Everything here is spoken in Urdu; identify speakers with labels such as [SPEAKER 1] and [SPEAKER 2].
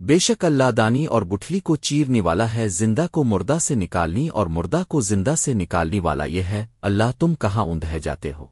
[SPEAKER 1] بے شک اللہ دانی اور گٹھلی کو چیرنے والا ہے، زندہ کو مردہ سے نکالنی اور مردہ کو زندہ سے نکالنے والا یہ ہے، اللہ تم کہاں اندھے جاتے ہو؟